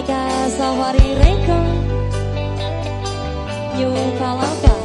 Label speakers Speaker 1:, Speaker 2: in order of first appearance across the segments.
Speaker 1: mereka sawari reka kalau kalapa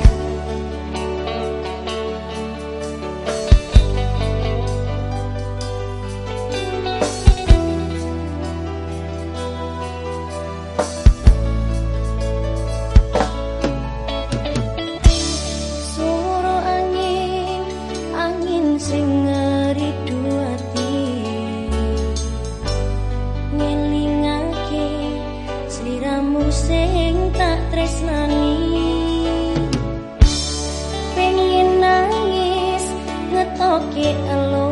Speaker 2: sing tak tresnani. Pengen nangis ngetoke eluh